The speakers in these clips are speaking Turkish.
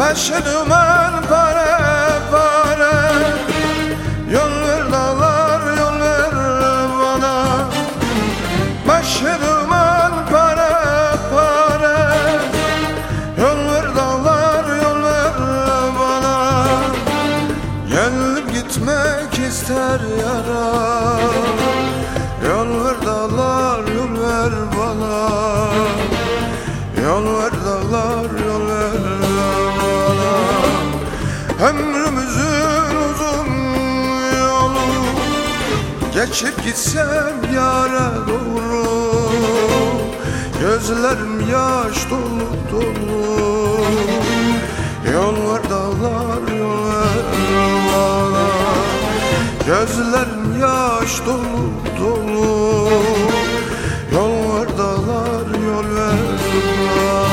Meşhur men pare pare Yollar dağlar yollar bana Meşhur men pare pare Yollar dağlar yollar bana Gelip gitmek ister yara. Yol Yollar dağlar yollar bana Geçip gitsem yara doğru Gözlerim yaş dolu dolu. Yol ver dağlar yol ver bana Gözlerim yaş dolu dolu. Yol ver dağlar yol ver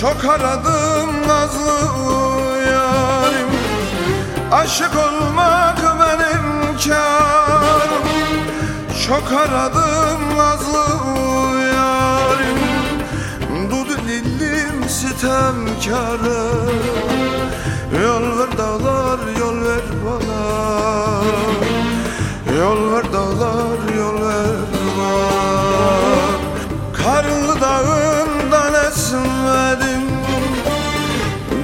Çok aradım nazlı yarim. Aşık olmak benim karım Çok aradım nazlı yarim. Dudu dilim sitemkarım Yol ver dağlar yol ver bana Yol ver dağlar yol ver bana Karlı dağından esmedim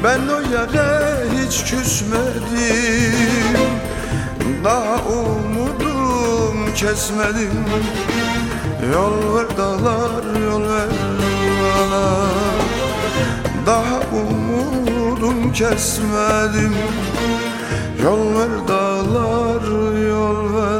Ben o yere hiç küsmedim. Daha umudum kesmedim. Yol ver dağlar yol ver bana. Daha umudum kesmedim. Yol ver dağlar yol ver